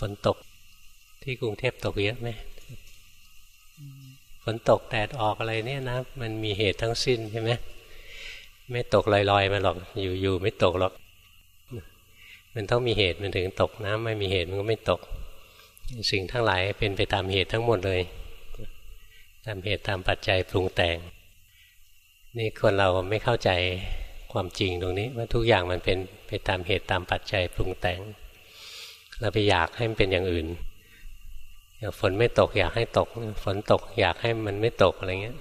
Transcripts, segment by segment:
ฝนตกที่กรุงเทพตกเยอะไหมฝนตกแดดออกอะไรเนี่ยนะ มันมีเหตุทั้งสิ้นใช่ไหมไม่ตกลอยๆมาหรอก อยู่ๆไม่ตกหรอก มันต้องมีเหตุมันถึงตกนะไม่มีเหตุมันก็ไม่ตก สิ่งทั้งหลายเป็นไปตามเหตุทั้งหมดเลย ตามเหตุตามปัจจัยปรุงแต่ง นี่คนเราไม่เข้าใจความจริงตรงนี้ว่าทุกอย่างมันเป็นไปตามเหตุตามปัจจัยปรุงแต่ง เราไปอยากให้มันเป็นอย่างอื่น อยากฝนไม่ตกอยากให้ตก ฝนตกอยากให้มันไม่ตกอะไรเงี้ย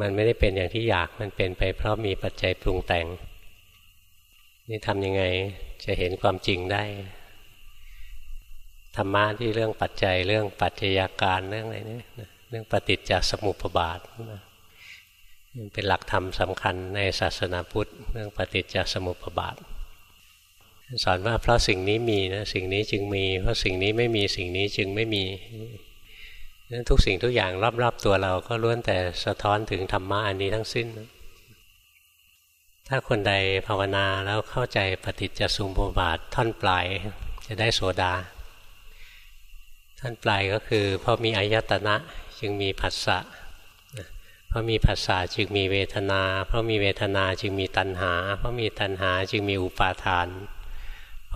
มันไม่ได้เป็นอย่างที่อยากมันเป็นไป เพราะมีปัจจัยปรุงแต่ง นี่ทำยังไงจะเห็นความจริงได้ธรรมะที่เรื่องปัจจัยเรื่องปัจจัยาการเรื่องอะไรนี่เรื่องปฏิจจสมุปบาทเป็นหลักธรรมสำคัญในศาสนาพุทธ เรื่องปฏิจจสมุปบาท สอนว่าเพราะสิ่งนี้มีนะสิ่งนี้จึงมี เพราะสิ่งนี้ไม่มีสิ่งนี้จึงไม่มีนั้นทุกสิ่งทุกอย่างรอบๆตัวเราก็ล้วนแต่สะท้อนถึงธรรมะอันนี้ทั้งสิ้น ถ้าคนใดภาวนาแล้วเข้าใจปฏิจจสมุปบาทท่อนปลายจะได้โสดา ท่อนปลายก็คือพอมีอายตนะจึงมีผัสสะเพราะมีผัสสะจึงมีเวทนา เพราะมีเวทนาจึงมีตัณหา เพราะมีตัณหาจึงมีอุปาทานเ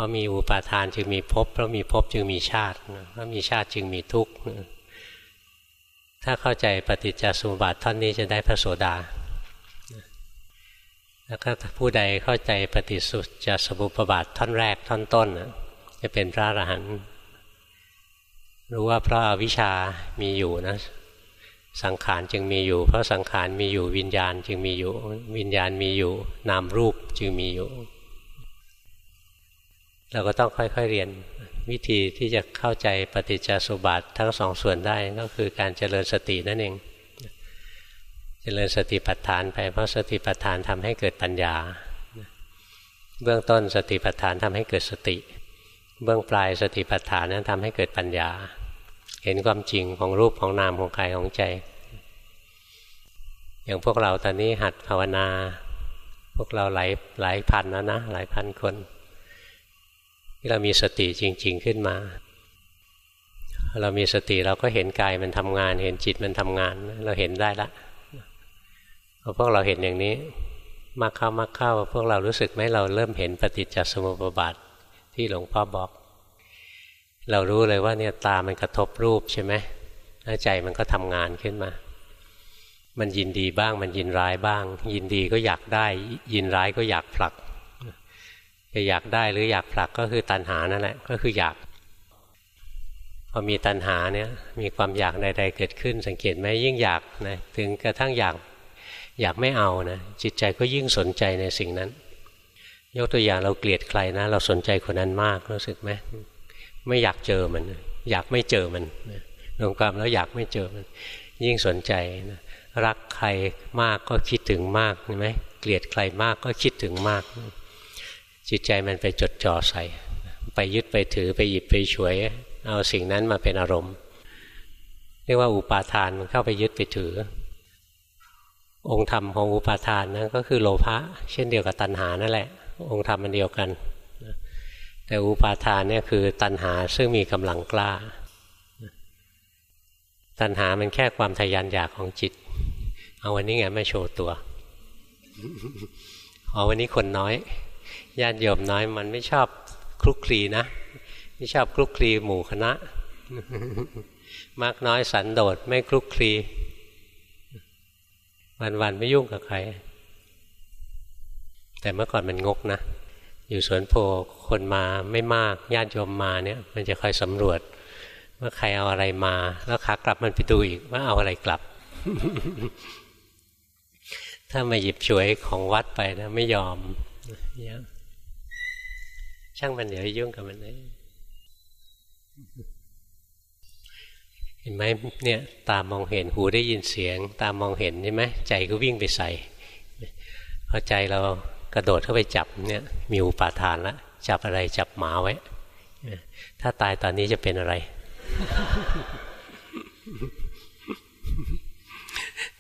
พราะมีอุปาทานจึงมีภพเพราะมีภพจึงมีชาติเพราะมีชาติจึงมีทุกข์ถ้าเข้าใจปฏิจจสมุปบาทท่อนนี้จะได้พระโสดา แล้วก็ผู้ใดเข้าใจปฏิสุจจสมุปบาทท่อนแรกท่อนต้นจะเป็นพระอรหันต์รู้ว่าเพราะอาวิชามีอยู่นะ สังขารจึงมีอยู่ เพราะสังขารมีอยู่วิญญาณจึงมีอยู่ วิญญาณมีอยู่ นามรูปจึงมีอยู่ เราก็ต้องค่อยๆเรียนวิธีที่จะเข้าใจปฏิจจสุบาททั้งสองส่วนได้ก็คือการเจริญสตินั่นเอง เจริญสติปัฏฐานไปเพราะสติปัฏฐานทำให้เกิดปัญญา เบื้องต้นสติปัฏฐานทำให้เกิดสติ เบื้องปลายสติปัฏฐานนั้นทำให้เกิดปัญญา เห็นความจริงของรูปของนามของกายของใจ อย่างพวกเราตอนนี้หัดภาวนา พวกเราหลายหลายพันแล้วนะหลายพันคน ที่เรามีสติจริง ๆขึ้นมา เรามีสติเราก็เห็นกายมันทำงาน เห็นจิตมันทำงาน เราเห็นได้ละพอพวกเราเห็นอย่างนี้ มากเข้ามากเข้า พวกเรารู้สึกไหมเราเริ่มเห็นปฏิจจสมุปบาทที่หลวงพ่อบอก เรารู้เลยว่าเนี่ยตามันกระทบรูปใช่ไหมแล้วใจมันก็ทำงานขึ้นมา มันยินดีบ้าง มันยินร้ายบ้าง ยินดีก็อยากได้ ยินร้ายก็อยากผลัก จะอยากได้หรืออยากผลักก็คือตัณหานั่นแหละก็คืออยาก พอมีตัณหาเนี่ยมีความอยากใด ๆ เกิดขึ้น สังเกตไหมยิ่งอยากนะถึงกระทั่งอยากอยากไม่เอานะจิตใจก็ยิ่งสนใจในสิ่งนั้น ยกตัวอย่างเราเกลียดใครนะ เราสนใจคนนั้นมากรู้สึกไหมไม่อยากเจอมัน อยากไม่เจอมันรวมความแล้วอยากไม่เจอมัน ยิ่งสนใจนะรักใครมากก็คิดถึงมากใช่ไหมเกลียดใครมากก็คิดถึงมาก จิตใจมันไปจดจ่อใส่ ไปยึดไปถือไปหยิบไปฉวย เอาสิ่งนั้นมาเป็นอารมณ์ เรียกว่าอุปาทานมันเข้าไปยึดไปถือ องค์ธรรมของอุปาทานนะก็คือโลภะเช่นเดียวกับตัณหานั่นแหละ องค์ธรรมมันเดียวกันแต่อุปาทานเนี่ยคือตัณหาซึ่งมีกำลังกล้า ตัณหามันแค่ความทยานอยากของจิต เอาวันนี้ไงไม่โชว์ตัว เอาวันนี้คนน้อย ญาติโยมน้อยมันไม่ชอบคลุกคลีนะ ไม่ชอบคลุกคลีหมู่คณะ มากน้อยสันโดษไม่คลุกคลีวันๆไม่ยุ่งกับใคร แต่เมื่อก่อนมันงกนะ อยู่สวนโพคนมาไม่มากญาติโยมมาเนี่ย มันจะคอยสำรวจว่าใครเอาอะไรมา แล้วขากลับมันไปดูอีกว่าเอาอะไรกลับ ถ้ามาหยิบฉวยของวัดไปนะไม่ยอมเนี่ย ช่างมันเดี๋ยวยุ่งกับมันเลยเห็นไหมเนี่ยตามองเห็นหูได้ยินเสียง ตามองเห็นใช่ไหมใจก็วิ่งไปใส่พอใจเรากระโดดเข้าไปจับเนี่ยมีอุปาทานแล้วจับอะไรจับหมาไว้ ถ้าตายตอนนี้จะเป็นอะไร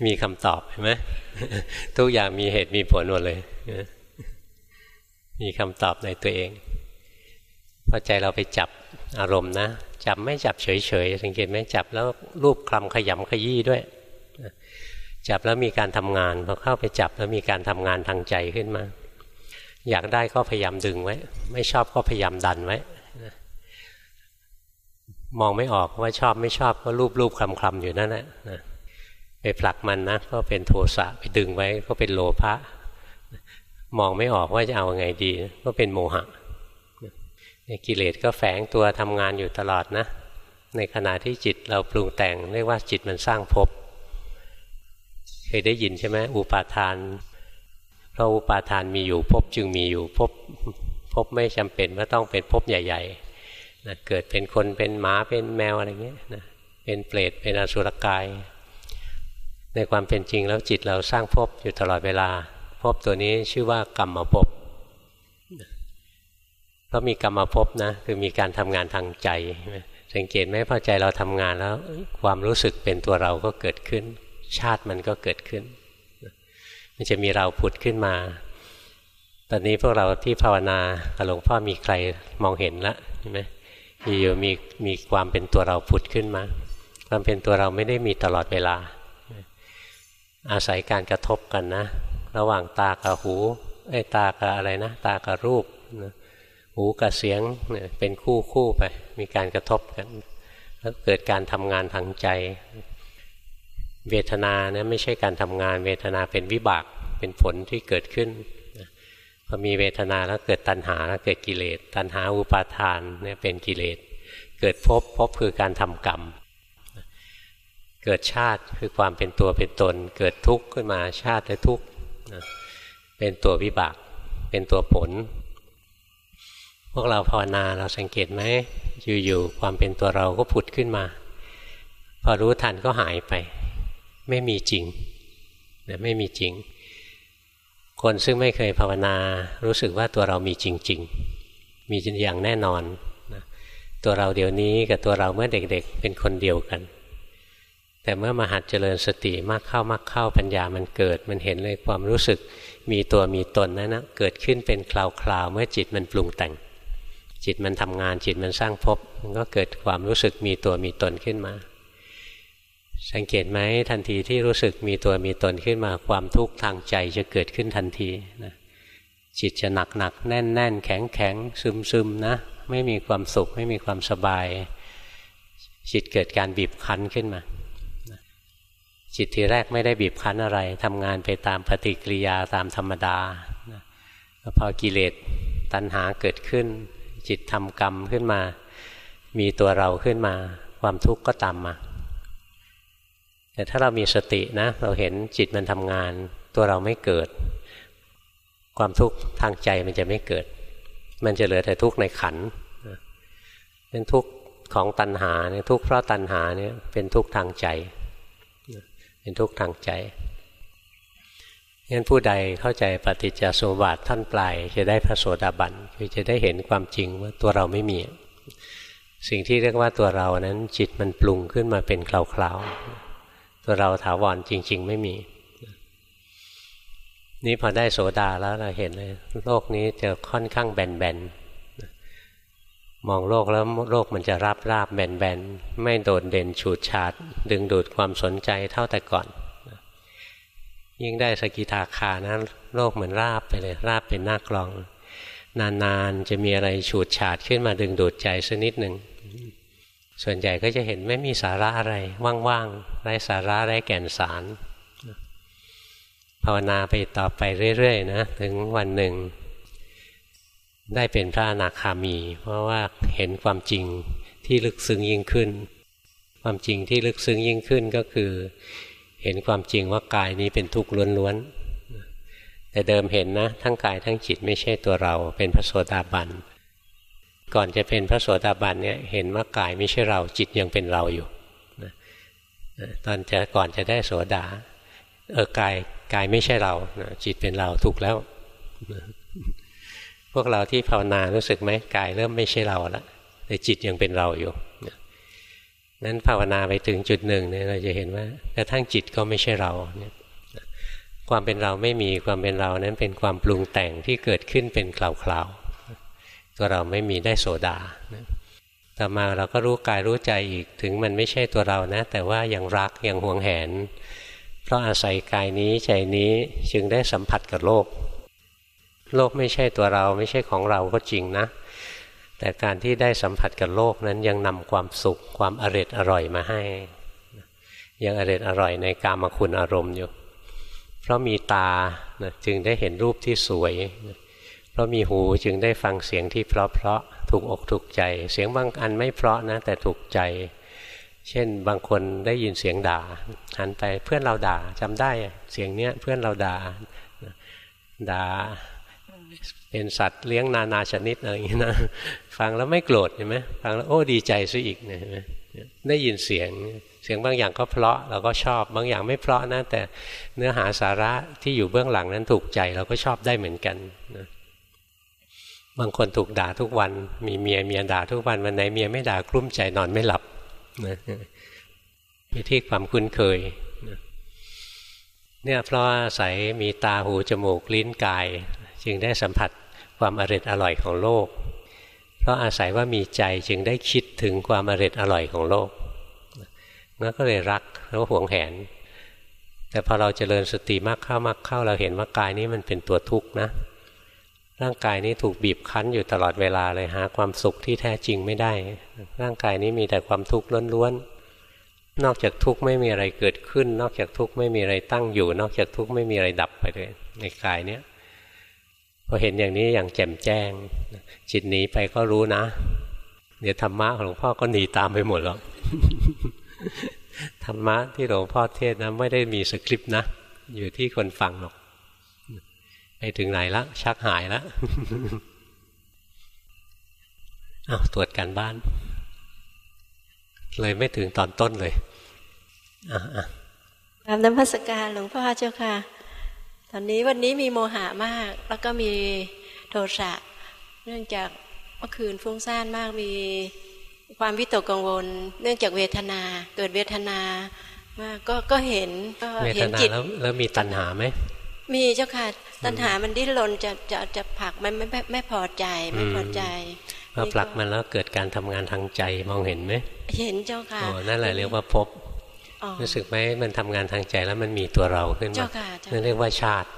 มีคำตอบเห็นไหมทุกอย่างมีเหตุมีผลหมดเลย มีคำตอบในตัวเอง พอใจเราไปจับอารมณ์นะจับไม่จับเฉยๆสังเกตไหมจับแล้วรูปคลำขยำขยี้ด้วย จับแล้วมีการทำงานพอเข้าไปจับแล้วมีการทำงานทางใจขึ้นมา อยากได้ก็พยายามดึงไว้ ไม่ชอบก็พยายามดันไว้มองไม่ออกว่าชอบไม่ชอบก็รูปรูปคลำคลำอยู่นั่นแหละไปผลักมันนะก็เป็นโทสะไปดึงไว้ก็เป็นโลภะมองไม่ออกว่าจะเอาไงดี ก็เป็นโมหะ กิเลสก็แฝงตัวทำงานอยู่ตลอดนะ ในขณะที่จิตเราปรุงแต่งเรียกว่าจิตมันสร้างภพเคยได้ยินใช่ไหมอุปาทานเพราะอุปาทานมีอยู่ภพจึงมีอยู่ภพภพไม่จำเป็นว่าต้องเป็นภพใหญ่ๆนะเกิดเป็นคนเป็นหมาเป็นแมวอะไรเงี้ยนะเป็นเปรตเป็นอสุรกาย ในความเป็นจริงแล้วจิตเราสร้างภพอยู่ตลอดเวลาภพตัวนี้ชื่อว่ากรรมภพ เพราะมีกรรมภพนะ คือมีการทำงานทางใจ สังเกตไหมพอใจเราทำงานแล้ว ความรู้สึกเป็นตัวเราก็เกิดขึ้น ชาติมันก็เกิดขึ้น มันจะมีเราผุดขึ้นมา ตอนนี้พวกเราที่ภาวนาหลวงพ่อมีใครมองเห็นละใช่ไหมอยู่มีมีความเป็นตัวเราผุดขึ้นมา ความเป็นตัวเราไม่ได้มีตลอดเวลา อาศัยการกระทบกันนะ ระหว่างตากับหูไอ้ตากับอะไรนะ ตากับรูปนะ หูกับเสียงเป็นคู่คู่ไป มีการกระทบกัน แล้วเกิดการทำงานทางใจ เวทนาเนี่ยไม่ใช่การทำงาน เวทนาเป็นวิบากเป็นผลที่เกิดขึ้นพอมีเวทนาแล้วเกิดตัณหาแล้วเกิดกิเลส ตัณหาอุปาทานเนี่ยเป็นกิเลส เกิดภพภพคือการทำกรรม เกิดชาติคือความเป็นตัวเป็นตน เกิดทุกข์ขึ้นมาชาติและทุกข์เป็นตัววิบาก เป็นตัวผล พวกเราภาวนาเราสังเกตไหมอยู่ๆความเป็นตัวเราก็ผุดขึ้นมา พอรู้ทันก็หายไป ไม่มีจริงนะไม่มีจริง คนซึ่งไม่เคยภาวนารู้สึกว่าตัวเรามีจริง ๆ มีอย่างแน่นอนนะตัวเราเดี๋ยวนี้กับตัวเราเมื่อเด็กๆเป็นคนเดียวกัน แต่เมื่อมาหัดเจริญสติมากเข้ามากเข้าปัญญามันเกิด มันเห็นเลยความรู้สึกมีตัวมีตนนั้นนะเกิดขึ้นเป็นคราวๆเมื่อจิตมันปรุงแต่ง จิตมันทำงานจิตมันสร้างภพมันก็เกิดความรู้สึกมีตัวมีตนขึ้นมา สังเกตไหมทันทีที่รู้สึกมีตัวมีตนขึ้นมาความทุกข์ทางใจจะเกิดขึ้นทันทีนะจิตจะหนักหนักแน่นแน่นแข็งแข็งซึมซึมนะ ไม่มีความสุขไม่มีความสบาย จิตเกิดการบีบคั้นขึ้นมา จิตทีแรกไม่ได้บีบคั้นอะไรทำงานไปตามปฏิกิริยาตามธรรมดาพอกิเลสตัณหาเกิดขึ้น จิตทำกรรมขึ้นมา มีตัวเราขึ้นมา ความทุกข์ก็ตามมา แต่ถ้าเรามีสตินะ เราเห็นจิตมันทำงาน ตัวเราไม่เกิด ความทุกข์ทางใจมันจะไม่เกิด มันจะเหลือแต่ทุกข์ในขันเป็นทุกข์ของตัณหาเนี่ยทุกข์เพราะตัณหาเนี่ยเป็นทุกข์ทางใจ เป็นทุกข์ทางใจ งั้นผู้ใดเข้าใจปฏิจจสมบัติท่านปลายจะได้พระโสดาบันคือจะได้เห็นความจริงว่าตัวเราไม่มี สิ่งที่เรียกว่าตัวเรานั้นจิตมันปรุงขึ้นมาเป็นคลาวๆตัวเราถาวรจริง ๆ ไม่มี นี่พอได้โสดาแล้วเราเห็นเลยโลกนี้จะค่อนข้างแบนๆมองโลกแล้วโลกมันจะราบราบแบนแบนไม่โดดเด่นฉูดฉาดดึงดูดความสนใจเท่าแต่ก่อน ยิ่งได้สกิทาคานะโลกเหมือนราบไปเลย ราบเป็นหน้ากลอง นานๆจะมีอะไรฉูดฉาดขึ้นมาดึงดูดใจสักนิดหนึ่งส่วนใหญ่ก็จะเห็นไม่มีสาระอะไร ว่างๆไร้สาระไร้แก่นสาร ภาวนาไปต่อไปเรื่อยๆนะถึงวันหนึ่ง ได้เป็นพระอนาคามี เพราะว่าเห็นความจริงที่ลึกซึ้งยิ่งขึ้น ความจริงที่ลึกซึ้งยิ่งขึ้นก็คือ เห็นความจริงว่ากายนี้เป็นทุกข์ล้วนๆแต่เดิมเห็นนะ ทั้งกายทั้งจิตไม่ใช่ตัวเรา เป็นพระโสดาบันก่อนจะเป็นพระโสดาบันเนี่ยเห็นว่ากายไม่ใช่เราจิตยังเป็นเราอยู่ตอนจะก่อนจะได้โสดาเออกายกายไม่ใช่เราจิตเป็นเราถูกแล้วพวกเราที่ภาวนารู้สึกไหมกายเริ่มไม่ใช่เราละแต่จิตยังเป็นเราอยู่ นั้นภาวนาไปถึงจุดหนึ่งเนี่ยเราจะเห็นว่ากระทั่งจิตก็ไม่ใช่เราเนี่ยความเป็นเราไม่มีความเป็นเรานั้นเป็นความปรุงแต่งที่เกิดขึ้นเป็นคลาวๆตัวเราไม่มีได้โสดาต่อมาเราก็รู้กายรู้ใจอีกถึงมันไม่ใช่ตัวเรานะ แต่ว่ายังรักยังหวงแหน เพราะอาศัยกายนี้ใจนี้จึงได้สัมผัสกับโลก โลกไม่ใช่ตัวเราไม่ใช่ของเราก็จริงนะ แต่การที่ได้สัมผัสกับโลกนั้นยังนำความสุขความอร็ดอร่อยมาให้ ยังอร็ดอร่อยในกามคุณอารมณ์อยู่ เพราะมีตาจึงได้เห็นรูปที่สวย เพราะมีหูจึงได้ฟังเสียงที่เพราะเพราะถูกอกถูกใจ เสียงบางอันไม่เพราะนะ แต่ถูกใจ เช่นบางคนได้ยินเสียงด่าหันไปเพื่อนเราด่าจำได้เสียงเนี้ยเพื่อนเราด่าด่า เป็นสัตว์เลี้ยงนานาชนิดอะไรอย่างนี้นะฟังแล้วไม่โกรธเห็นไหมฟังแล้วโอ้ดีใจซะอีกเนไหมได้ยินเสียงเสียงบางอย่างก็เพราะเราก็ชอบ บางอย่างไม่เพราะนะแต่เนื้อหาสาระที่อยู่เบื้องหลังนั้นถูกใจเราก็ชอบได้เหมือนกันนะบางคนถูกด่าทุกวัน มีเมียเมียด่าทุกวันวันไหนเมียไม่ด่ากลุ้มใจนอนไม่หลับนะมีที่ความคุ้นเคยเนี่ยเพราะอาศัยมีตาหูจมูกลิ้นกาย จึงได้สัมผัสความอร็ดอร่อยของโลก เพราะอาศัยว่ามีใจจึงได้คิดถึงความอร็ดอร่อยของโลกนั่นก็เลยรักแล้วหวงแหน แต่พอเราเจริญสติมากเข้ามากเข้าเราเห็นว่ากายนี้มันเป็นตัวทุกข์นะ ร่างกายนี้ถูกบีบคั้นอยู่ตลอดเวลาเลยหาความสุขที่แท้จริงไม่ได้ ร่างกายนี้มีแต่ความทุกข์ล้วนๆ นอกจากทุกข์ไม่มีอะไรเกิดขึ้น นอกจากทุกข์ไม่มีอะไรตั้งอยู่ นอกจากทุกข์ไม่มีอะไรดับไปเลยในกายเนี้ย พอเห็นอย่างนี้อย่างแจ่มแจ้ง จิตหนีไปก็รู้นะ เดี๋ยวธรรมะของหลวงพ่อก็หนีตามไปหมดแล้วธรรมะที่หลวงพ่อเทศนะไม่ได้มีสคริปต์นะ อยู่ที่คนฟังหรอก ไปถึงไหนแล้วชักหายแล้วอ้าวตรวจการบ้าน เลยไม่ถึงตอนต้นเลยอะอะตามน้ำพัสการหลวงพ่อเจ้าค่ะ ตอนนี้วันนี้มีโมหะมาก แล้วก็มีโทสะเนื่องจากเมื่อคืนฟุ้งซ่านมากมีความวิตกกังวล เนื่องจากเวทนา เกิดเวทนามากก็ก็เห็นก็เห็นจิตแล้วมีตัณหาไหมมีเจ้าค่ะตัณหามันดิ้นรนจะจะจะผลักมันไม่ไม่ไม่พอใจไม่พอใจพอผลักมันแล้วเกิดการทำงานทางใจมองเห็นไหมเห็นเจ้าค่ะโอ้นั่นแหละเรียกว่าพบ รู้สึกไหมมันทำงานทางใจแล้วมันมีตัวเราขึ้นมานั่นเรียกว่าชาติ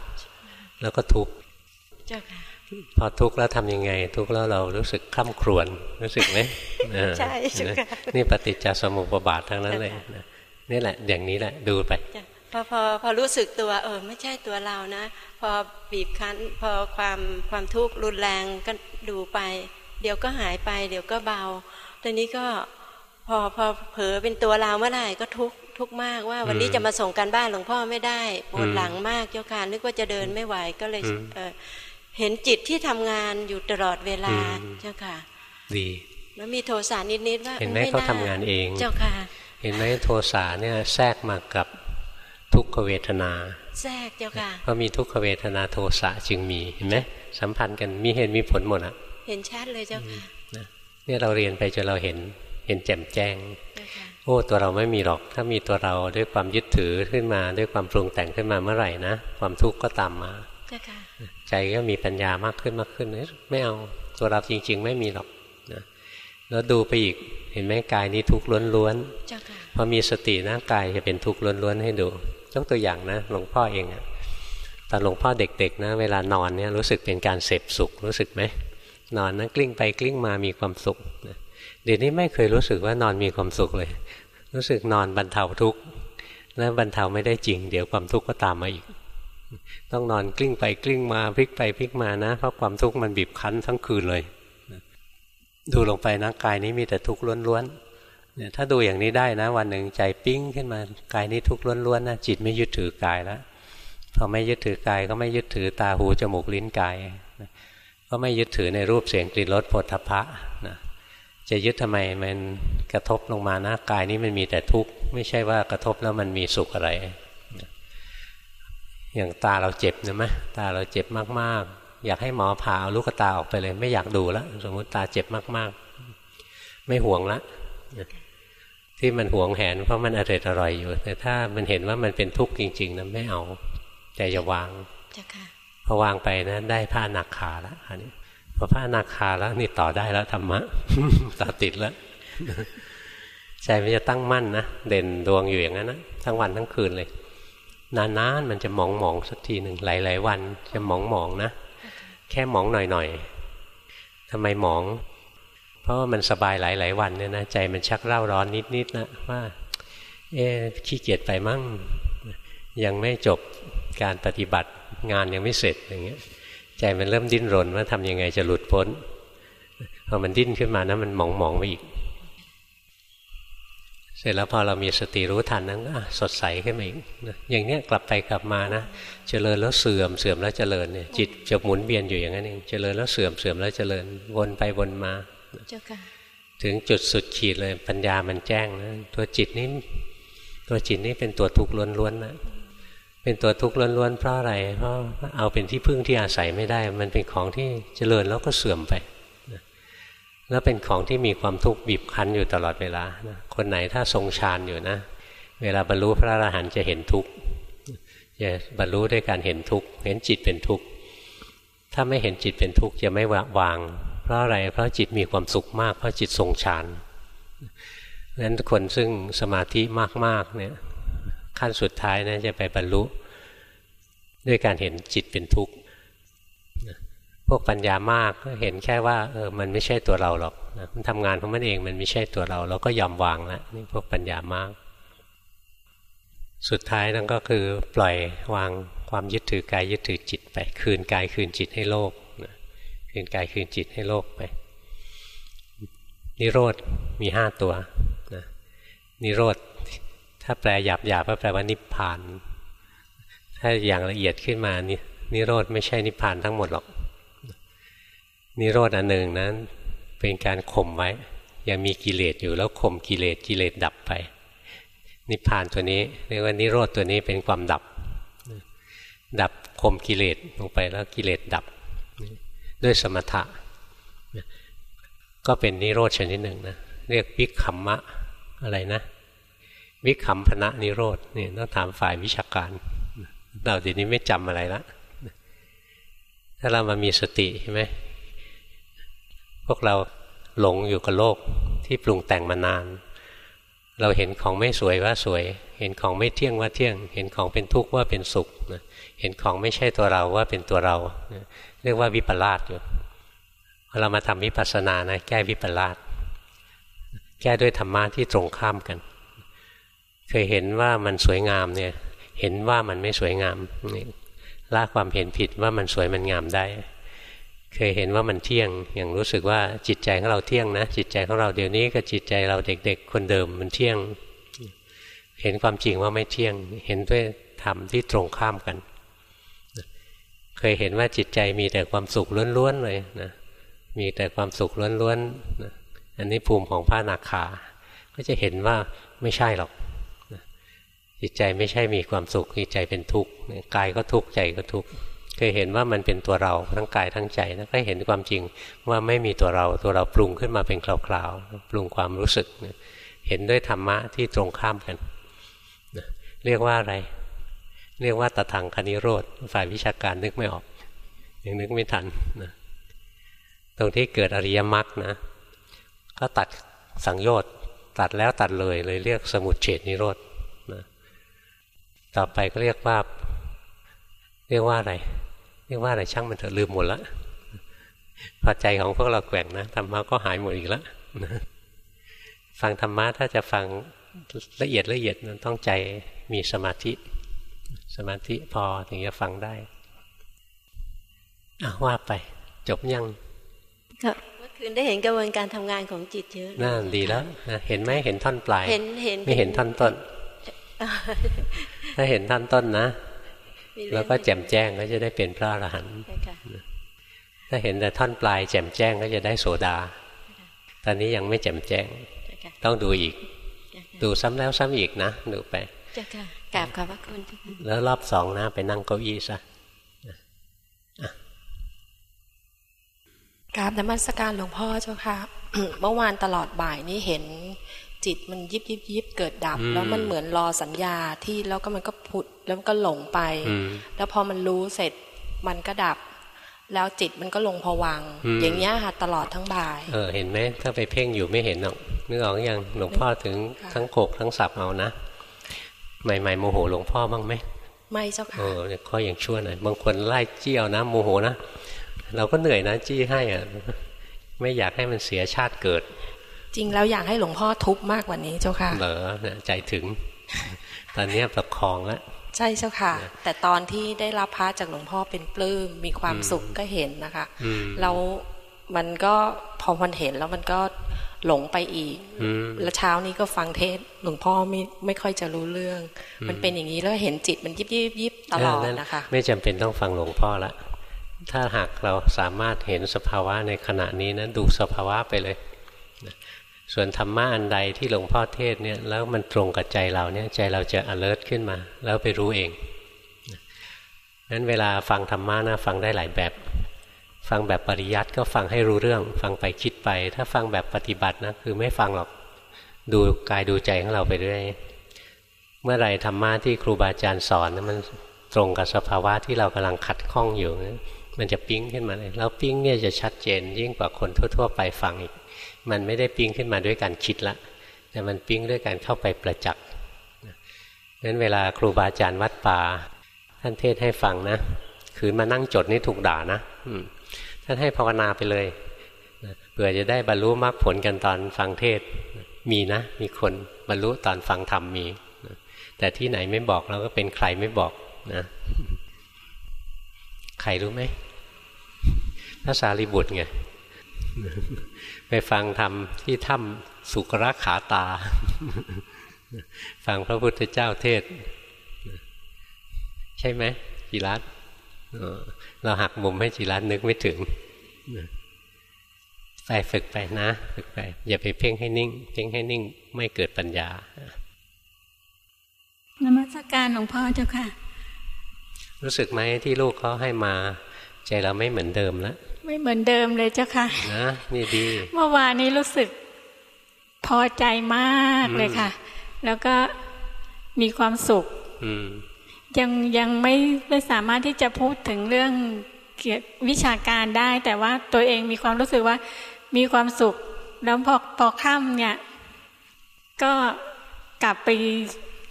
แล้วก็ทุกข์พอทุกข์แล้วทำยังไง ทุกข์แล้วเรารู้สึกคล่ำครวญรู้สึกไหมใช่ใช่นี่ปฏิจจสมุปบาททั้งนั้นเลยนี่แหละ อย่างนี้แหละดูไปพอพอพอรู้สึกตัวเออไม่ใช่ตัวเรานะ พอบีบคั้น พอความความทุกข์รุนแรงก็ดูไป เดี๋ยวก็หายไป เดี๋ยวก็เบาตอนนี้ก็พอพอเผลอเป็นตัวเราเมื่อไหร่ก็ทุก ทุกมากว่า วันนี้จะมาส่งการบ้านหลวงพ่อไม่ได้ปวดหลังมากเจ้าค่ะนึกว่าจะเดินไม่ไหวก็เลยเออเห็นจิตที่ทำงานอยู่ตลอดเวลาเจ้าค่ะ ดีแล้วมีโทสะนิดๆว่าเห็นไหมเขาทำงานเองเจ้าค่ะ เห็นไหมโทสะเนี่ยแทรกมากับทุกขเวทนา แทรกเจ้าค่ะเพราะมีทุกขเวทนาโทสะจึงมีเห็นไหมสัมพันธ์กันมีเหตุมีผลหมดอะ เห็นชัดเลยเจ้าค่ะเนี่ยเราเรียนไปจนเราเห็นเห็นแจ่มแจ้งโอ้ตัวเราไม่มีหรอก ถ้ามีตัวเราด้วยความยึดถือขึ้นมาด้วยความปรุงแต่งขึ้นมาเมื่อไหร่นะความทุกข์ก็ตามมาใจก็มีปัญญามากขึ้นมากขึ้นไม่เอาตัวเราจริง ๆ ไม่มีหรอกนะแล้วดูไปอีกเห็นไหมกายนี้ทุกข์ล้วนๆพอมีสตินะกายจะเป็นทุกข์ล้วนๆให้ดูยกตัวอย่างนะหลวงพ่อเองอะตอนหลวงพ่อเด็กๆนะเวลานอนเนี่ยรู้สึกเป็นการเสพสุขรู้สึกไหมนอนนะกลิ้งไปกลิ้งมามีความสุข เดี๋ยวนี้ไม่เคยรู้สึกว่านอนมีความสุขเลย รู้สึกนอนบรรเทาทุกข์แล้วบรรเทาไม่ได้จริง เดี๋ยวความทุกข์ก็ตามมาอีก ต้องนอนกลิ้งไปกลิ้งมาพลิกไปพลิกมานะ เพราะความทุกข์มันบีบคั้นทั้งคืนเลย ดูลงไปนะกายนี้มีแต่ทุกข์ล้วนๆเนี่ยถ้าดูอย่างนี้ได้นะ วันหนึ่งใจปิ้งขึ้นมากายนี้ทุกข์ล้วนๆนะจิตไม่ยึดถือกายแล้วพอไม่ยึดถือกายก็ไม่ยึดถือตาหูจมูกลิ้นกายก็ไม่ยึดถือในรูปเสียงกลิ่นรสผลทพะนะ จะยึดทำไมมันกระทบลงมานะกายนี้มันมีแต่ทุกข์ไม่ใช่ว่ากระทบแล้วมันมีสุขอะไร อย่างตาเราเจ็บนะไหมตาเราเจ็บมากๆ อยากให้หมอผ่าเอาลูกตาออกไปเลย ไม่อยากดูแล้วสมมติตาเจ็บมากๆ ไม่ห่วงละที่มันหวงแหนเพราะมันอร่อยอร่อยอยู่ แต่ถ้ามันเห็นว่ามันเป็นทุกข์จริง ๆนะไม่เอาใจจะวางพอวางไปนะได้ผ้าหนักขาแล้วอันนี้ พอผ้าหนักขาแล้วนี่ต่อได้แล้วธรรมะต่อติดแล้วใจมันจะตั้งมั่นนะเด่นดวงอยู่อย่างนั้นนะทั้งวันทั้งคืนเลย นานๆมันจะหมองหมองสักทีหนึ่งหลาย ๆ วันจะหมองหมองนะแค่หมองหน่อยๆทำไมหมอง เพราะว่ามันสบายหลาย ๆ วันเนี่ยนะใจมันชักเร่าร้อนนิดๆนะว่า เอ๊ขี้เกียจไปมั่งยังไม่จบการปฏิบัติงานยังไม่เสร็จอย่างเงี้ย ใจมันเริ่มดิ้นรนว่าทำยังไงจะหลุดพ้นพอมันดิ้นขึ้นมานะมันหมองหมองไปอีก เสร็จแล้วพอเรามีสติรู้ทันนั้นก็สดใสขึ้นมาอีกอย่างเนี้ยกลับไปกลับมานะเจริญแล้วเสื่อมเสื่อมแล้วเจริญเนี่ยจิตจะหมุนเวียนอยู่อย่างนั้นเองเจริญแล้วเสื่อมเสื่อมแล้วเจริญวนไปวนมาถึงจุดสุดขีดเลยปัญญามันแจ้งนะตัวจิตนี้ตัวจิตนี้เป็นตัวทุกข์ล้วนๆนะ เป็นตัวทุกข์ล้วนๆเพราะอะไรเพราะเอาเป็นที่พึ่งที่อาศัยไม่ได้ มันเป็นของที่เจริญแล้วก็เสื่อมไปแล้วเป็นของที่มีความทุกข์บีบคั้นอยู่ตลอดเวลาคนไหนถ้าทรงฌานอยู่นะ เวลาบรรลุพระอรหันต์จะเห็นทุกข์จะบรรลุด้วยการเห็นทุกข์เห็นจิตเป็นทุกข์ถ้าไม่เห็นจิตเป็นทุกข์จะไม่วาง เพราะอะไรเพราะจิตมีความสุขมากเพราะจิตทรงฌานนั้นคนซึ่งสมาธิมากๆเนี่ย ขั้นสุดท้ายนะจะไปบรรลุ ด้วยการเห็นจิตเป็นทุกข์พวกปัญญามากก็เห็นแค่ว่าเออมันไม่ใช่ตัวเราหรอกนะมันทำงานของมันเองมันไม่ใช่ตัวเรา เราก็ยอมวางแล้วนี่พวกปัญญามาก สุดท้ายนั่นก็คือปล่อยวางความยึดถือกายยึดถือจิตไป คืนกายคืนจิตให้โลกนะคืนกายคืนจิตให้โลกไปนิโรธมีห้าตัวนะนิโรธ ถ้าแปลหยาบหยาบก็แปลว่านิพพาน ถ้าอย่างละเอียดขึ้นมานี่นิโรธไม่ใช่นิพพานทั้งหมดหรอก นิโรธอันหนึ่งนั้น เป็นการข่มไว้ ยังมีกิเลสอยู่แล้วข่มกิเลสกิเลสดับไป นิพพานตัวนี้เรียกว่านิโรธตัวนี้เป็นความดับ ดับข่มกิเลสลงไปแล้วกิเลสดับ ด้วยสมถะ ก็เป็นนิโรธชนิดหนึ่งนะเรียกวิคัมมะอะไรนะ วิคัมพนะนิโรธนี่ต้องถามฝ่ายวิชาการเราเดี๋ยวนี้ไม่จำอะไรละถ้าเรามามีสติใช่ไหมพวกเราหลงอยู่กับโลกที่ปรุงแต่งมานาน เราเห็นของไม่สวยว่าสวย เห็นของไม่เที่ยงว่าเที่ยง เห็นของเป็นทุกข์ว่าเป็นสุขเห็นของไม่ใช่ตัวเราว่าเป็นตัวเรา เรียกว่าวิปลาสอยู่พอเรามาทำวิปัสสนานะแก้วิปลาสแก้ด้วยธรรมะที่ตรงข้ามกัน เคยเห็นว่ามันสวยงามเนี่ย เห็นว่ามันไม่สวยงามละความเห็นผิดว่ามันสวยมันงามได้ เคยเห็นว่ามันเที่ยง อย่างรู้สึกว่าจิตใจของเราเที่ยงนะ จิตใจของเราเดี๋ยวนี้กับจิตใจเราเด็ก ๆ คนเดิมมันเที่ยง เห็นความจริงว่าไม่เที่ยง เห็นด้วยธรรมที่ตรงข้ามกัน เคยเห็นว่าจิตใจมีแต่ความสุขล้วนๆเลยนะ มีแต่ความสุขล้วนๆนะอันนี้ภูมิของพระนาคา ก็จะเห็นว่าไม่ใช่หรอก จิตใจไม่ใช่มีความสุขจิตใจเป็นทุกข์กายก็ทุกข์ใจก็ทุกข์เคยเห็นว่ามันเป็นตัวเราทั้งกายทั้งใจแล้วก็เห็นความจริงว่าไม่มีตัวเราตัวเราปรุงขึ้นมาเป็นคราวๆปรุงความรู้สึกเห็นด้วยธรรมะที่ตรงข้ามกันเรียกว่าอะไร เรียกว่าตะทางคณิโรธฝ่ายวิชาการนึกไม่ออกยังนึกไม่ทันนะตรงที่เกิดอริยมรรคนะก็ตัดสังโยชน์ตัดแล้วตัดเลยเลยเรียกสมุดเฉดนิโรธ ต่อไปก็เรียกว่า เรียกว่าอะไร เรียกว่าอะไรช่างมันเถอะลืมหมดละพอใจของพวกเราแกว่งนะธรรมะก็หายหมดอีกแล้วฟังธรรมะถ้าจะฟังละเอียดละเอียดมันต้องใจมีสมาธิ สมาธิพอถึงจะฟังได้อาว่าไป จบยังก็เมื่อคืนได้เห็นกระบวนการทำงานของจิตเยอะ น่าดีแล้วเห็นไหมเห็นท่อนปลาย เห็นเห็นไม่เห็นท่อนต้น ถ้าเห็นท่านต้นนะ แล้วก็แจ่มแจ้งก็จะได้เป็นพระอรหันต์ถ้าเห็นแต่ท่อนปลายแจ่มแจ้งก็จะได้โสดา ตอนนี้ยังไม่แจ่มแจ้ง ต้องดูอีก ดูซ้ำแล้วซ้ำอีกนะ ดูไปจ้าค่ะกราบขอบพระคุณแล้วรอบสองนะ ไปนั่งเก้าอี้ซะกราบนมัสการหลวงพ่อเจ้าค่ะ เมื่อวานตลอดบ่ายนี้เห็น จิตมันยิบยิบยิบเกิดดับ แล้วมันเหมือนรอสัญญาที่แล้วก็มันก็ผุดแล้วมันก็หลงไป แล้วพอมันรู้เสร็จมันก็ดับ แล้วจิตมันก็ลงพวัง อย่างเงี้ยค่ะตลอดทั้งบ่าย เออเห็นไหมถ้าไปเพ่งอยู่ไม่เห็นหรอกนึกออกยังหลวงพ่อถึงทั้งโขกทั้งสับเอานะใหม่ๆโมโหหลวงพ่อบ้างไหมไม่เจ้าค่ะเออข้ออย่างชั่วหน่อยบางคนไล่จี้เอานะโมโหนะเราก็เหนื่อยนะจี้ให้อะไม่อยากให้มันเสียชาติเกิด จริงแล้วอยากให้หลวงพ่อทุบมากกว่านี้เจ้าค่ะ เหรอใจถึง ตอนนี้ประคองแล้วใช่เจ้าค่ะ แต่ตอนที่ได้รับพระจากหลวงพ่อเป็นปลื้มมีความสุขก็เห็นนะคะแล้วมันก็พอมันเห็นแล้วมันก็หลงไปอีกแล้วเช้านี้ก็ฟังเทศหลวงพ่อไม่ไม่ค่อยจะรู้เรื่อง มันเป็นอย่างนี้แล้วเห็นจิตมันยิบยิบยิบตลอดนะคะ ไม่จำเป็นต้องฟังหลวงพ่อละถ้าหากเราสามารถเห็นสภาวะในขณะนี้นะดูสภาวะไปเลย ส่วนธรรมะอันใดที่หลวงพ่อเทศเนี่ยแล้วมันตรงกับใจเราเนี่ยใจเราจะ alert ขึ้นมา แล้วไปรู้เองนั้นเวลาฟังธรรมะนะฟังได้หลายแบบ ฟังแบบปริยัติก็ฟังให้รู้เรื่อง ฟังไปคิดไป ถ้าฟังแบบปฏิบัตินะคือไม่ฟังหรอกดูกายดูใจของเราไปเรื่อยเมื่อไรธรรมะที่ครูบาอาจารย์สอนมันตรงกับสภาวะที่เรากำลังขัดข้องอยู่มันจะปิ้งขึ้นมาเลยแล้วปิ้งเนี่ยจะชัดเจนยิ่งกว่าคนทั่ว ๆ ไปฟังอีก มันไม่ได้ปิ้งขึ้นมาด้วยการคิดละ แต่มันปิ้งด้วยการเข้าไปประจักษ์นั้นเวลาครูบาอาจารย์วัดป่า ท่านเทศให้ฟังนะ คืนมานั่งจดนี่ถูกด่านะท่านให้ภาวนาไปเลยเผื่อจะได้บรรลุมรรคผลกันตอนฟังเทศมีนะ มีคนบรรลุตอนฟังธรรมมีแต่ที่ไหนไม่บอกเราก็เป็นใครไม่บอกนะใครรู้ไหมพระสารีบุตรไง ไปฟังธรรมที่ถ้ำสุกรขาตา ฟังพระพุทธเจ้าเทศ ใช่ไหมจิรัตเราหักมุมให้จิรัตนึกไม่ถึงไปฝึกไปนะ ฝึกไป อย่าไปเพ่งให้นิ่ง เพ่งให้นิ่งไม่เกิดปัญญานมัสการหลวงพ่อเจ้าค่ะ รู้สึกไหมที่ลูกเขาให้มา ใจเราไม่เหมือนเดิมแล้ว ไม่เหมือนเดิมเลยเจ้าค่ะนะนี่ดี เมื่อวานนี้รู้สึกพอใจมากเลยค่ะ แล้วก็มีความสุขยังยังไม่ไม่สามารถที่จะพูดถึงเรื่องเกี่ยววิชาการได้ แต่ว่าตัวเองมีความรู้สึกว่ามีความสุข แล้วพอพอค่ำเนี่ย ก็กลับไป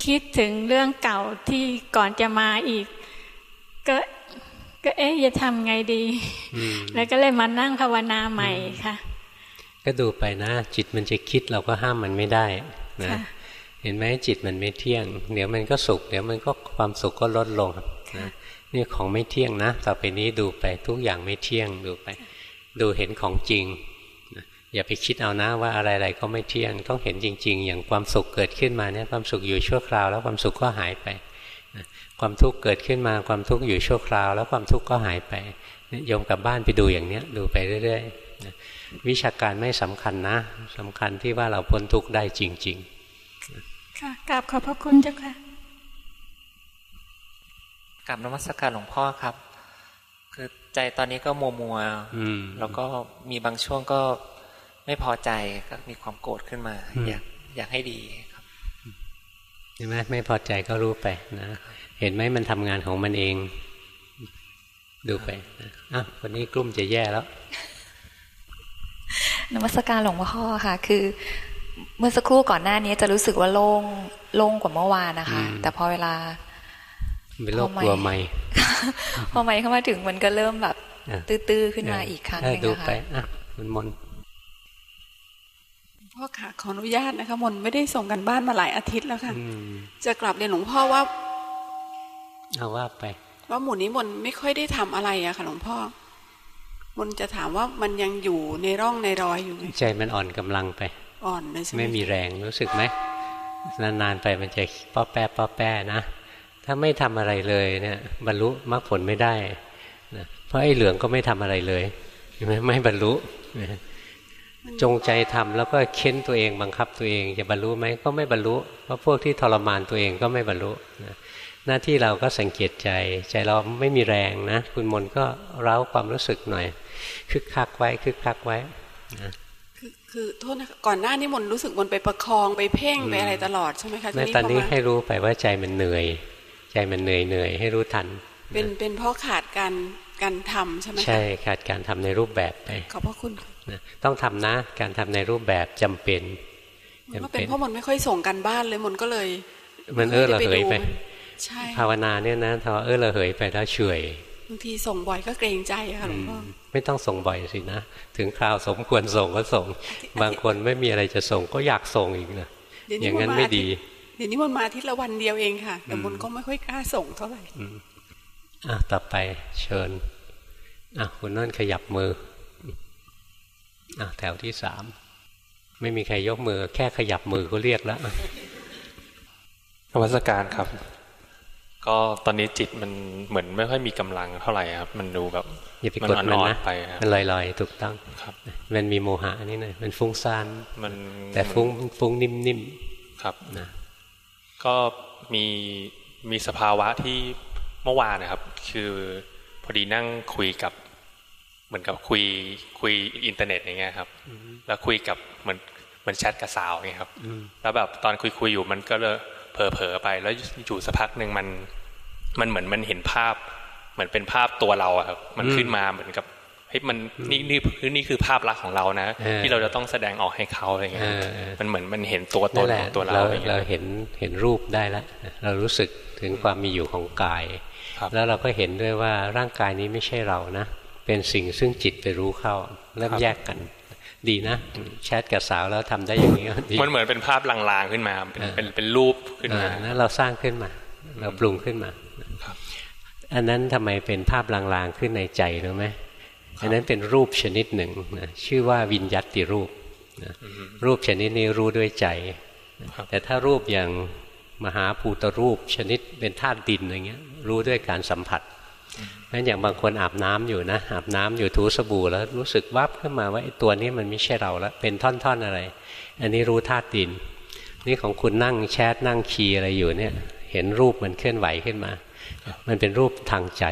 คิดถึงเรื่องเก่าที่ก่อนจะมาอีก ก็ ก็เอ๊ะจะทำไงดี แล้วก็เลยมานั่งภาวนาใหม่ค่ะ ก็ดูไปนะ จิตมันจะคิดเราก็ห้ามมันไม่ได้นะเห็นไหมจิตมันไม่เที่ยง เดี๋ยวมันก็สุข เดี๋ยวมันก็ความสุขก็ลดลงนะนี่ของไม่เที่ยงนะต่อไปนี้ดูไปทุกอย่างไม่เที่ยงดูไป ดูเห็นของจริงอย่าไปคิดเอานะว่าอะไรๆก็ไม่เที่ยง ต้องเห็นจริง ๆ อย่างความสุขเกิดขึ้นมาเนี่ยความสุขอยู่ชั่วคราว แล้วความสุขก็หายไป ความทุกข์เกิดขึ้นมาความทุกข์อยู่ชั่วคราว แล้วความทุกข์ก็หายไปโยมกลับบ้านไปดูอย่างเนี้ยดูไปเรื่อยๆวิชาการไม่สำคัญนะสำคัญที่ว่าเราพ้นทุกข์ได้จริง ๆ ค่ะกราบขอบพระคุณเจ้าค่ะกราบนมัสการหลวงพ่อครับ คือใจตอนนี้ก็มัวมัวแล้วก็มีบางช่วงก็ไม่พอใจก็มีความโกรธขึ้นมา อยากอยากให้ดีครับใช่ไหมไม่พอใจก็รู้ไปนะ เห็นไหมมันทำงานของมันเอง ดูไปอะวันนี้กลุ่มจะแย่แล้วนวัตการหลวงพ่อค่ะ คือ เมื่อสักครู่ก่อนหน้านี้จะรู้สึกว่าโล่งโล่งกว่าเมื่อวานนะคะ แต่พอเวลาเป็นโรคกลัวไม่พอไม่เข้ามาถึงมันก็เริ่มแบบ ตื้อๆขึ้นมาอีกครั้งนึงดูไปอะมันมนพ่อค่ะขออนุญาตนะคะ มนไม่ได้ส่งกันบ้านมาหลายอาทิตย์แล้วค่ะ จะกลับเรียนหลวงพ่อว่า เอาว่าไปว่าหมู่นี้มนไม่ค่อยได้ทำอะไรอะค่ะหลวงพ่อมนจะถามว่ามันยังอยู่ในร่องในรอยอยู่ไหมใจมันอ่อนกำลังไป อ่อนเลยใช่ไหมไม่มีแรงรู้สึกไหมนานๆไปมันจะป้อแป้ป้อแป้นะถ้าไม่ทำอะไรเลยเนี่ย บรรลุมรรคผลไม่ได้นะเพราะไอ้เหลืองก็ไม่ทำอะไรเลยไม่ไม่บรรลุจงใจทำแล้วก็เค้นตัวเองบังคับตัวเอง จะบรรลุไหมก็ไม่บรรลุเพราะพวกที่ทรมานตัวเองก็ไม่บรรลุนะ หน้าที่เราก็สังเกตใจ ใจเราไม่มีแรงนะ คุณมนก็เร้าความรู้สึกหน่อย คึกคักไว้คึกคักไว้นะคือคือโทษนะก่อนหน้านี้มนรู้สึกมนไปประคองไปเพ่งไปอะไรตลอดใช่ไหมคะในตอนนี้ให้รู้ไปว่าใจมันเหนื่อย ใจมันเหนื่อยเหนื่อยให้รู้ทัน เป็นเป็นเพราะขาดการการทำใช่ไหมใช่ขาดการทำในรูปแบบไปขอบพระคุณนะต้องทำนะการทำในรูปแบบจำเป็นมันก็เป็นเพราะมันไม่ค่อยส่งกันบ้านเลยมันก็เลย มันเออระเหยไปใช่ ภาวนาเนี่ยนะถ้าเออระเหยไปแล้วเฉยบางทีส่งบ่อยก็เกรงใจค่ะหลวงพ่อไม่ต้องส่งบ่อยสินะ ถึงคราวสมควรส่งก็ส่ง บางคนไม่มีอะไรจะส่งก็อยากส่งอีกนะอย่างนั้นไม่ดี เดี๋ยวนี้มันมาอาทิตย์ละวันเดียวเองค่ะ แต่มันก็ไม่ค่อยกล้าส่งเท่าไหร่อะต่อไปเชิญอะคุณนั่นขยับมืออะแถวที่สามไม่มีใครยกมือ แค่ขยับมือก็เรียกแล้วนวัตการครับ ก็ตอนนี้จิตมันเหมือนไม่ค่อยมีกำลังเท่าไหร่ครับ มันดูแบบอย่าไปกดมันนะมันลอยๆถูกต้องครับ มันมีโมหะนี่นะมันฟุ้งซ่านมันแต่ฟุ้งฟุ้งนิ่มๆครับนะก็มีมีสภาวะที่เมื่อวานนะครับ คือพอดีนั่งคุยกับ เหมือนกับคุยคุยอินเทอร์เน็ตอย่างเงี้ยครับ แล้วคุยกับเหมือนเหมือนแชทกับสาวเงี้ยครับแล้วแบบตอนคุยคุยอยู่มันก็เลย เผลอๆไป แล้วอยู่สักพักหนึ่งมัน มันเหมือนมันเห็นภาพ เหมือนเป็นภาพตัวเราครับ มันขึ้นมาเหมือนกับเฮ้ยมันนี่นี่คือนี่คือภาพลักษณ์ของเรานะ ที่เราจะต้องแสดงออกให้เขาอะไรเงี้ยมันเหมือนมันเห็นตัวตนของตัวเราเราเห็นเห็นรูปได้แล้วเรารู้สึกถึงความมีอยู่ของกาย แล้วเราก็เห็นด้วยว่าร่างกายนี้ไม่ใช่เรานะ เป็นสิ่งซึ่งจิตไปรู้เข้าเริ่มแยกกัน ดีนะแชทกับสาวแล้วทำได้อย่างนี้ดีมันเหมือนเป็นภาพลางๆขึ้นมา เป็นเป็นรูปขึ้นมานั้นเราสร้างขึ้นมา เราปรุงขึ้นมาอันนั้นทำไมเป็นภาพลางๆขึ้นในใจรู้ไหมอันนั้นเป็นรูปชนิดหนึ่งนะชื่อว่าวิญญัติรูปนะรูปชนิดนี้รู้ด้วยใจ แต่ถ้ารูปอย่างมหาภูตรูปชนิดเป็นธาตุดินอะไรเงี้ย รู้ด้วยการสัมผัส งั้นอย่างบางคนอาบน้ำอยู่นะอาบน้ำอยู่ถูสบู่แล้วรู้สึกวับขึ้นมาว่าตัวนี้มันไม่ใช่เราแล้วเป็นท่อนๆอะไร อันนี้รู้ธาตุดิน นี่ของคุณนั่งแชทนั่งคีอะไรอยู่เนี่ย เห็นรูปมันเคลื่อนไหวขึ้นมา มันเป็นรูปทางใจ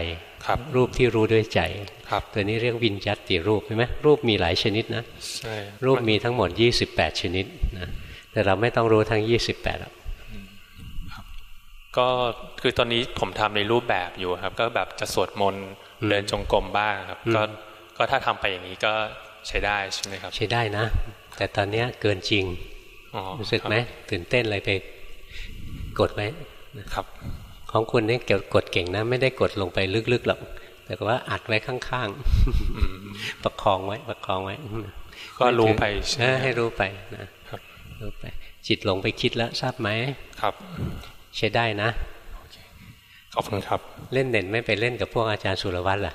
ครับรูปที่รู้ด้วยใจครับตัวนี้เรียกวิญญัติรูปใช่ไหมรูปมีหลายชนิดนะใช่รูปมีทั้งหมดยี่สิบแปดชนิดนะแต่เราไม่ต้องรู้ทั้งยี่สิบแปดหรอก ก็คือตอนนี้ผมทำในรูปแบบอยู่ครับ ก็แบบจะสวดมนต์เดินจงกรมบ้างครับ ก็ก็ถ้าทำไปอย่างนี้ก็ใช้ได้ใช่ไหมครับ ใช้ได้นะ แต่ตอนนี้เกินจริงรู้สึกไหมตื่นเต้นอะไรไปกดไว้ครับ ของคุณนี่เกี่ยวกดเก่งนะ ไม่ได้กดลงไปลึกๆหรอกแต่ว่าอัดไว้ข้างๆประคองไว้ประคองไว้ ก็รู้ไปให้รู้ไปนะครับรู้ไปจิตหลงไปคิดแล้วทราบไหมครับ ใช้ได้นะขอบคุณครับ เล่นเด่นไม่ไปเล่นกับพวกอาจารย์สุรวัตรล่ะ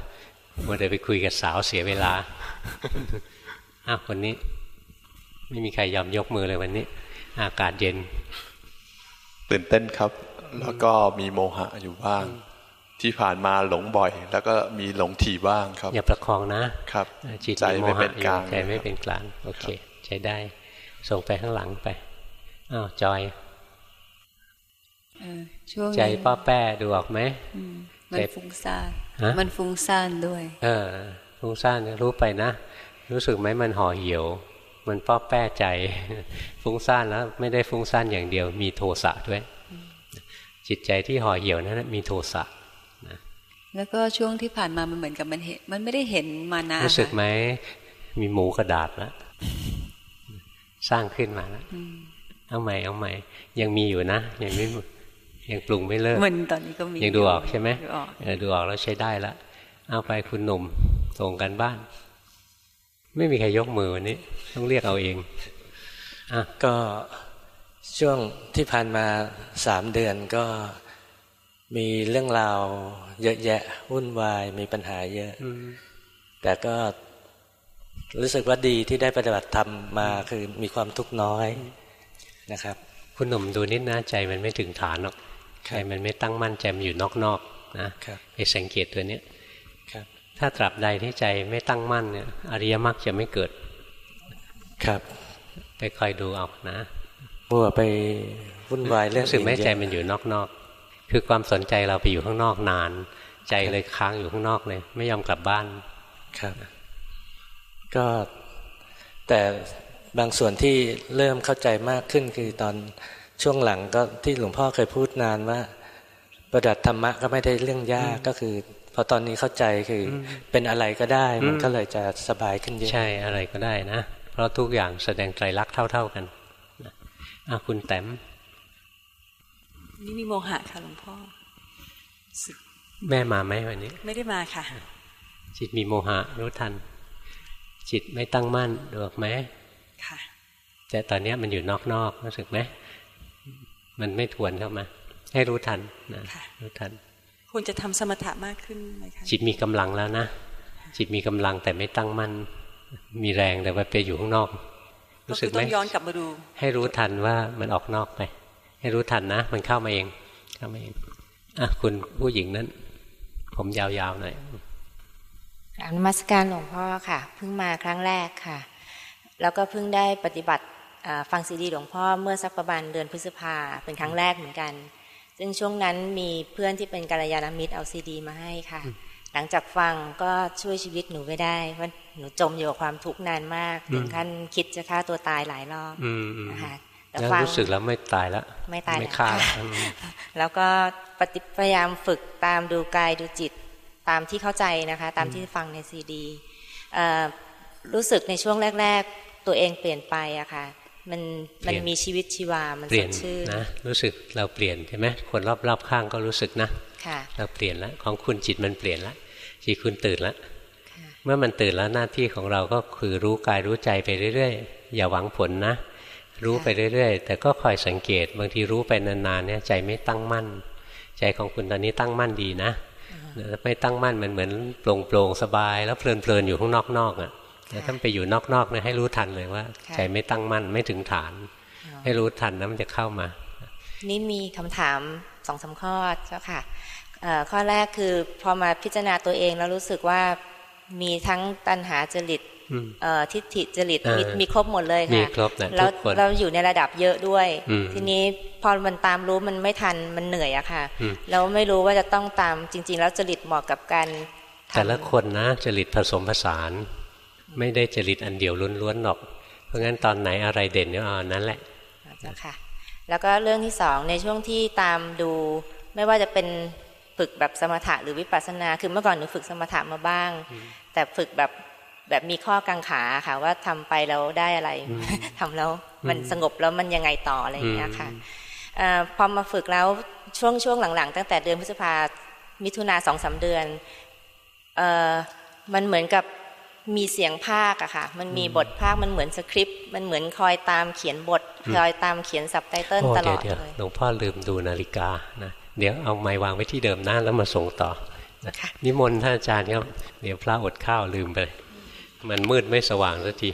มัวแต่ไปคุยกับสาวเสียเวลาอ้าวคนนี้ ไม่มีใครยอมยกมือเลยวันนี้ อากาศเย็น ตื่นเต้นครับ แล้วก็มีโมหะอยู่บ้าง ที่ผ่านมาหลงบ่อย แล้วก็มีหลงถี่บ้างครับ อย่าประคองนะครับจิตใจไม่เป็นกลางใจไม่เป็นกลางโอเค ใช้ได้ ส่งไปข้างหลังไปอ้าวจอย ใจป้าแป้ดูออกไหมมันฟุ้งซ่านมันฟุ้งซ่านด้วย เออ ฟุ้งซ่านรู้ไปนะ รู้สึกไหมมันห่อเหี่ยว มันป้าแป้ใจ ฟุ้งซ่านแล้วไม่ได้ฟุ้งซ่านอย่างเดียว มีโทสะด้วย จิตใจที่ห่อเหี่ยวนั้นมีโทสะนะแล้วก็ช่วงที่ผ่านมามันเหมือนกับมันเห็น มันไม่ได้เห็นมานานรู้สึกไหมมีหมูกระดาษแล้วสร้างขึ้นมาแล้วเอาใหม่เอาใหม่ ยังมีอยู่นะยังไม่ ยังปรุงไม่เลิกมันตอนนี้ก็มียังดูออกใช่ไหมดูออกแล้วใช้ได้แล้วเอาไปคุณหนุ่มส่งกันบ้าน ไม่มีใครยกมือวันนี้ ต้องเรียกเอาเองอะก็ช่วงที่ผ่านมาสามเดือนก็มีเรื่องราวเยอะแยะวุ่นวายมีปัญหาเยอะ แต่ก็รู้สึกว่าดีที่ได้ปฏิบัติธรรมมาคือมีความทุกข์น้อยนะครับ คุณหนุ่มดูนิดนะใจมันไม่ถึงฐานหรอก ใจมันไม่ตั้งมั่นใจมันอยู่นอกๆนะไปสังเกตตัวเนี้ยถ้าตราบใดที่ใจไม่ตั้งมั่นเนี่ยอริยมรรคจะไม่เกิด ครับ ไปคอยดูเอานะมัวไปวุ่นวายเรื่องสึกไม่ใจมันอยู่นอกๆคือความสนใจเราไปอยู่ข้างนอกนาน ใจเลยค้างอยู่ข้างนอกเลย ไม่ยอมกลับบ้านครับ ก็แต่บางส่วนที่เริ่มเข้าใจมากขึ้นคือตอน ช่วงหลังก็ที่หลวงพ่อเคยพูดนานว่า ประดับธรรมะก็ไม่ได้เรื่องยากก็คือพอตอนนี้เข้าใจคือเป็นอะไรก็ได้มันก็เลยจะสบายขึ้นเยอะใช่อะไรก็ได้นะ เพราะทุกอย่างแสดงไตรลักษณ์เท่า ๆกันอะคุณแต้มนี่มีโมหะค่ะหลวงพ่อแม่มาไหมวันนี้ ไม่ได้มาค่ะ จิตมีโมหะรู้ทัน จิตไม่ตั้งมั่นดูออกไหมค่ะ แต่ตอนนี้มันอยู่นอกๆรู้สึกไหม มันไม่ทวนเข้ามา ให้รู้ทันนะรู้ทันควรจะทำสมถะมากขึ้นไหมคะจิตมีกำลังแล้วนะจิตมีกำลังแต่ไม่ตั้งมั่น มีแรงแต่ว่าไปอยู่ข้างนอก รู้สึกไหมต้องย้อนกลับมาดู ให้รู้ทันว่ามันออกนอกไป ให้รู้ทันนะ มันเข้ามาเองเข้ามาเองอะคุณผู้หญิงนั้น ผมยาวๆหน่อยกราบนมัสการหลวงพ่อค่ะ เพิ่งมาครั้งแรกค่ะ แล้วก็เพิ่งได้ปฏิบัติ ฟังซีดีหลวงพ่อเมื่อสักประมาณเดือนพฤษภาเป็นครั้งแรกเหมือนกัน ซึ่งช่วงนั้นมีเพื่อนที่เป็นกัลยาณมิตรเอาซีดี มาให้ค่ะ หลังจากฟังก็ช่วยชีวิตหนูไม่ได้เพราะหนูจมอยู่กับความทุกข์นานมากถึงขั้นคิดจะฆ่าตัวตายหลายรอบนะคะแต่ฟังรู้สึกแล้วไม่ตายแล้วไม่ตายไม่ฆ่าแล้วก็ปฏิพยายามฝึกตามดูกายดูจิตตามที่เข้าใจนะคะ ตามที่ฟังในซีดีรู้สึกในช่วงแรก ๆ ตัวเองเปลี่ยนไปอะค่ะ มันมันมีชีวิตชีวา มันสดชื่นนะรู้สึกเราเปลี่ยนใช่ไหมคนรอบๆข้างก็รู้สึกนะเราเปลี่ยนแล้วของคุณจิตมันเปลี่ยนแล้วจิตคุณตื่นแล้วเมื่อมันตื่นแล้วหน้าที่ของเราก็คือรู้กายรู้ใจไปเรื่อยๆ อย่าหวังผลนะ รู้ไปเรื่อยๆ แต่ก็คอยสังเกตบางทีรู้ไปนานๆเนี่ยใจไม่ตั้งมั่น ใจของคุณตอนนี้ตั้งมั่นดีนะไม่ตั้งมั่นมันเหมือนโปร่งๆสบาย แล้วเพลินๆอยู่ข้างนอกๆอะ แต่ถ้าไปอยู่นอกๆเนี่ยให้รู้ทันเลยว่าใจไม่ตั้งมั่นไม่ถึงฐาน ให้รู้ทันนะมันจะเข้ามา นี่มีคำถามสองสาข้อเจ้าค่ะข้อแรกคือพอมาพิจารณาตัวเองแล้วรู้สึกว่ามีทั้งตัณหาจริตทิฏฐิจริตมีมีครบหมดเลยค่ะแล้วเราอยู่ในระดับเยอะด้วย ทีนี้พอมันตามรู้มันไม่ทันมันเหนื่อยอะค่ะแล้วไม่รู้ว่าจะต้องตามจริง ๆ แล้วจริตเหมาะกับการแต่ละคนนะจริตผสมผสาน ไม่ได้จริตอันเดียวล้วนๆหรอก เพราะงั้นตอนไหนอะไรเด่นเนี่ยอันนั้นแหละค่ะ แล้วก็เรื่องที่สองในช่วงที่ตามดู ไม่ว่าจะเป็นฝึกแบบสมถะหรือวิปัสสนา คือเมื่อก่อนหนูฝึกสมถะมาบ้าง แต่ฝึกแบบแบบมีข้อกังขาค่ะ ว่าทำไปแล้วได้อะไรทำแล้วมันสงบแล้วมันยังไงต่ออะไรอย่างเงี้ยค่ะอพอมาฝึกแล้วช่วงช่วงหลังๆ ตั้งแต่เดือนพฤษภามิถุนาสองสาเดือนเออมันเหมือนกับ มีเสียงภาคอะค่ะ มันมีบทภาค มันเหมือนสคริปต์ มันเหมือนคอยตามเขียนบท คอยตามเขียนซับไตเติลตลอดเลยหลวงพ่อลืมดูนาฬิกานะ เดี๋ยวเอาไม้วางไว้ที่เดิมนะแล้วมาส่งต่อ นิมนต์ท่านอาจารย์ครับ เดี๋ยวพระอดข้าวลืมไป มันมืดไม่สว่างสักที